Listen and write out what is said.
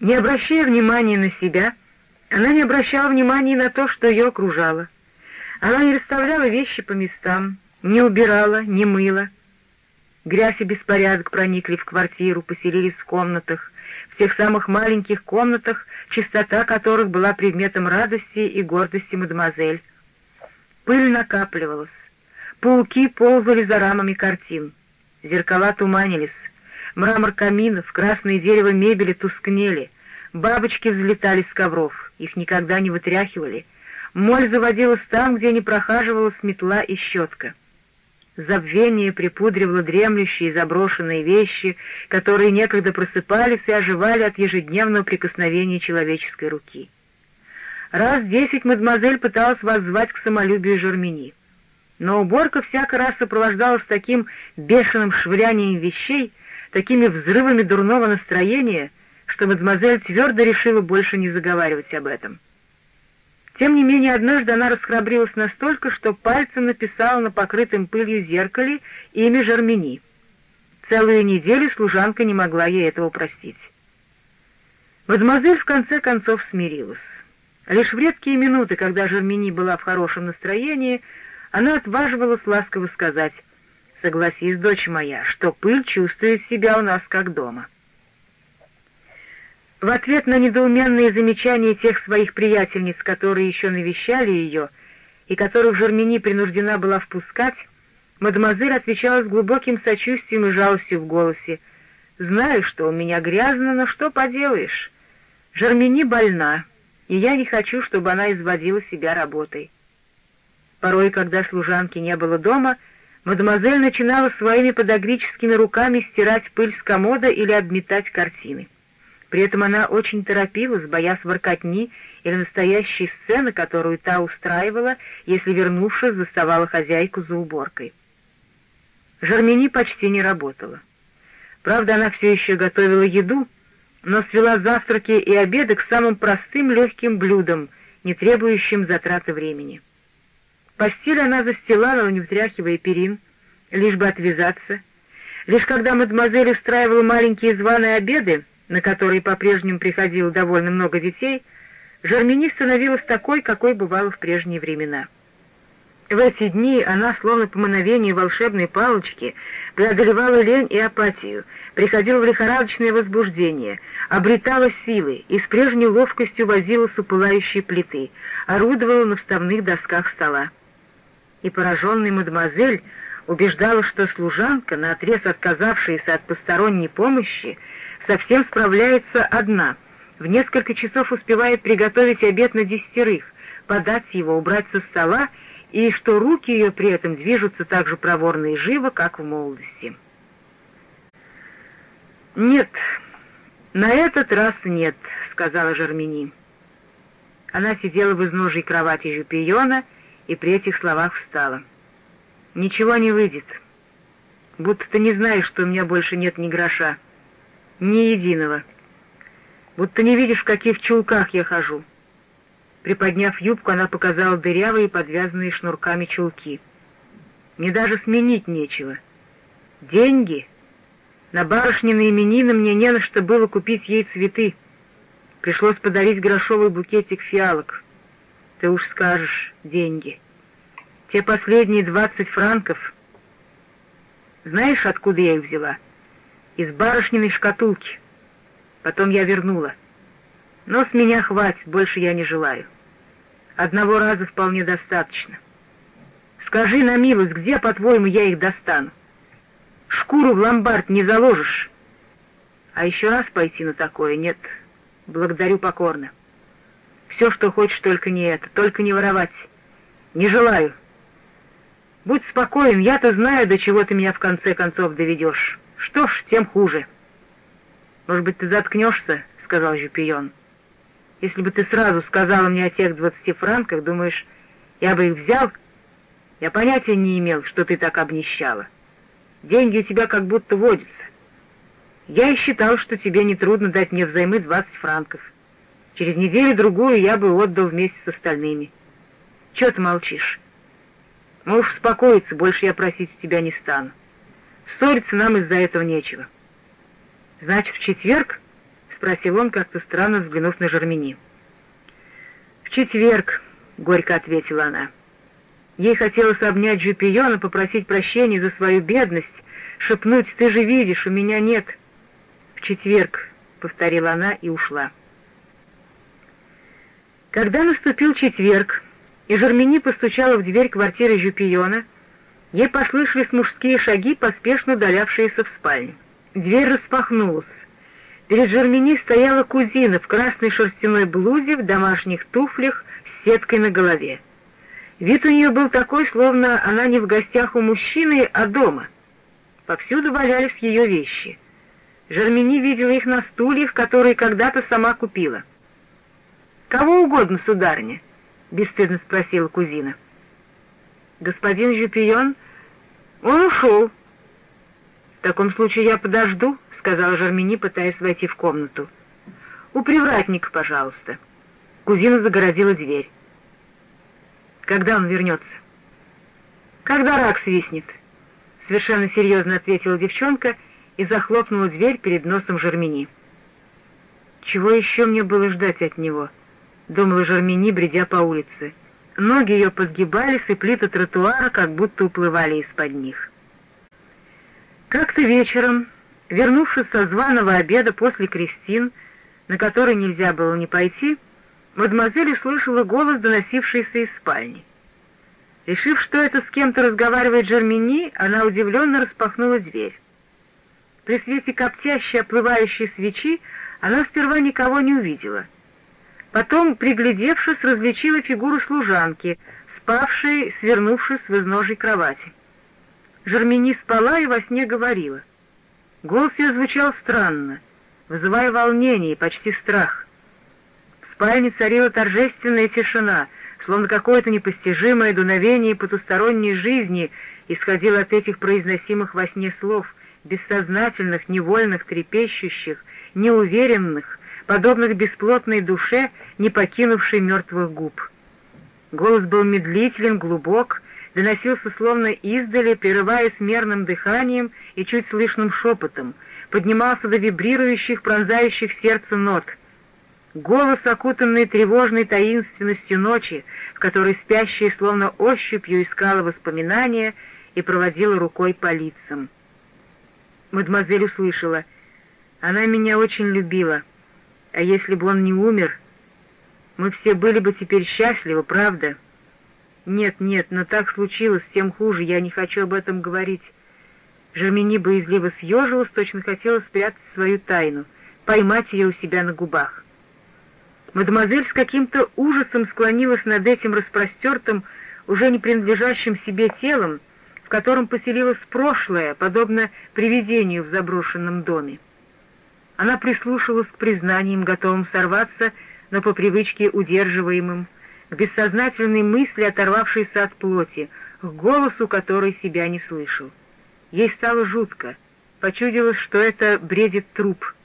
Не обращая внимания на себя, она не обращала внимания на то, что ее окружало. Она не расставляла вещи по местам, не убирала, не мыла. Грязь и беспорядок проникли в квартиру, поселились в комнатах, в тех самых маленьких комнатах, чистота которых была предметом радости и гордости мадемуазель. Пыль накапливалась, пауки ползали за рамами картин, зеркала туманились, мрамор каминов, красное дерево мебели тускнели, бабочки взлетали с ковров, их никогда не вытряхивали, моль заводилась там, где не прохаживалась метла и щетка. Забвение припудривало дремлющие заброшенные вещи, которые некогда просыпались и оживали от ежедневного прикосновения человеческой руки. Раз десять мадемуазель пыталась воззвать к самолюбию Жермени. Но уборка всякий раз сопровождалась таким бешеным швырянием вещей, такими взрывами дурного настроения, что мадемуазель твердо решила больше не заговаривать об этом. Тем не менее, однажды она расхрабрилась настолько, что пальцем написала на покрытом пылью зеркале имя Жермени. Целую неделю служанка не могла ей этого простить. Мадемуазель в конце концов смирилась. Лишь в редкие минуты, когда Жермени была в хорошем настроении, она отваживалась ласково сказать «Согласись, дочь моя, что пыль чувствует себя у нас как дома». В ответ на недоуменные замечания тех своих приятельниц, которые еще навещали ее, и которых Жермени принуждена была впускать, мадемуазель отвечала с глубоким сочувствием и жалостью в голосе. «Знаю, что у меня грязно, но что поделаешь? Жермени больна, и я не хочу, чтобы она изводила себя работой». Порой, когда служанки не было дома, мадемуазель начинала своими подогрическими руками стирать пыль с комода или обметать картины. При этом она очень торопилась, боясь воркотни или настоящей сцены, которую та устраивала, если, вернувшись, заставала хозяйку за уборкой. Жермени почти не работала. Правда, она все еще готовила еду, но свела завтраки и обеды к самым простым легким блюдам, не требующим затраты времени. Постель она застилала, не втряхивая перин, лишь бы отвязаться. Лишь когда мадемуазель устраивала маленькие званые обеды, на которые по-прежнему приходило довольно много детей, Жармини становилась такой, какой бывала в прежние времена. В эти дни она, словно по мановению волшебной палочки, преодолевала лень и апатию, приходила в лихорадочное возбуждение, обретала силы и с прежней ловкостью возилась у пылающей плиты, орудовала на вставных досках стола. И пораженный мадемуазель убеждала, что служанка, наотрез отказавшаяся от посторонней помощи, совсем справляется одна, в несколько часов успевает приготовить обед на десятерых, подать его, убрать со стола, и что руки ее при этом движутся так же проворно и живо, как в молодости. «Нет, на этот раз нет», — сказала Жермени. Она сидела в изножии кровати Жупиона и при этих словах встала. «Ничего не выйдет. Будто ты не знаешь, что у меня больше нет ни гроша. Ни единого. Будто не видишь, в каких чулках я хожу. Приподняв юбку, она показала дырявые, подвязанные шнурками чулки. Мне даже сменить нечего. Деньги? На барышнины именины мне не на что было купить ей цветы. Пришлось подарить грошовый букетик фиалок. Ты уж скажешь, деньги. Те последние двадцать франков. Знаешь, откуда я их взяла? — из барышниной шкатулки. Потом я вернула. Но с меня хватит, больше я не желаю. Одного раза вполне достаточно. Скажи на милость, где, по-твоему, я их достану? Шкуру в ломбард не заложишь. А еще раз пойти на такое нет. Благодарю покорно. Все, что хочешь, только не это, только не воровать. Не желаю. Будь спокоен, я-то знаю, до чего ты меня в конце концов доведешь. Что ж, тем хуже. Может быть, ты заткнешься, — сказал Жупион. Если бы ты сразу сказала мне о тех двадцати франках, думаешь, я бы их взял? Я понятия не имел, что ты так обнищала. Деньги у тебя как будто водятся. Я и считал, что тебе нетрудно дать мне взаймы двадцать франков. Через неделю-другую я бы отдал вместе с остальными. Чего ты молчишь? Можешь успокоиться, больше я просить тебя не стану. Ссориться нам из-за этого нечего. Значит, в четверг спросил он, как-то странно взглянув на Жермени. «В четверг», — горько ответила она. Ей хотелось обнять Жупиона, попросить прощения за свою бедность, шепнуть «Ты же видишь, у меня нет». «В четверг», — повторила она и ушла. Когда наступил четверг, и Жермени постучала в дверь квартиры Жупиона, ей послышались мужские шаги, поспешно удалявшиеся в спальню. Дверь распахнулась. Перед Жермени стояла кузина в красной шерстяной блузе, в домашних туфлях, с сеткой на голове. Вид у нее был такой, словно она не в гостях у мужчины, а дома. Повсюду валялись ее вещи. Жермени видела их на стульях, которые когда-то сама купила. «Кого угодно, сударыня?» — бесстыдно спросила кузина. «Господин Жупион? Он ушел». «В таком случае я подожду», — сказала Жермени, пытаясь войти в комнату. «У привратника, пожалуйста». Кузина загородила дверь. «Когда он вернется?» «Когда рак свистнет», — совершенно серьезно ответила девчонка и захлопнула дверь перед носом Жермени. «Чего еще мне было ждать от него?» — думала Жермени, бредя по улице. Ноги ее подгибались, и плиты тротуара как будто уплывали из-под них. Как-то вечером, вернувшись со званого обеда после крестин, на который нельзя было не пойти, мадемуазель услышала голос, доносившийся из спальни. Решив, что это с кем-то разговаривает Жермени, она удивленно распахнула дверь. При свете коптящей, оплывающей свечи она сперва никого не увидела. Потом, приглядевшись, различила фигуру служанки, спавшей, свернувшись в изножей кровати. Жермени спала и во сне говорила. Голос ее звучал странно, вызывая волнение и почти страх. В спальне царила торжественная тишина, словно какое-то непостижимое дуновение потусторонней жизни исходило от этих произносимых во сне слов, бессознательных, невольных, трепещущих, неуверенных, подобных бесплотной душе, не покинувшей мертвых губ. Голос был медлителен, глубок, доносился словно издали, прерываясь мерным дыханием и чуть слышным шепотом, поднимался до вибрирующих, пронзающих сердце нот. Голос, окутанный тревожной таинственностью ночи, в которой спящая словно ощупью искала воспоминания и проводила рукой по лицам. Мадемуазель услышала. Она меня очень любила. А если бы он не умер, мы все были бы теперь счастливы, правда?» «Нет, нет, но так случилось, тем хуже, я не хочу об этом говорить». Жермени боязливо съежилась, точно хотела спрятать свою тайну, поймать ее у себя на губах. Мадемуазель с каким-то ужасом склонилась над этим распростертым, уже не принадлежащим себе телом, в котором поселилось прошлое, подобно привидению в заброшенном доме. Она прислушалась к признаниям, готовым сорваться, но по привычке удерживаемым, к бессознательной мысли, оторвавшейся от плоти, к голосу, который себя не слышал. Ей стало жутко. Почудилось, что это бредит труп —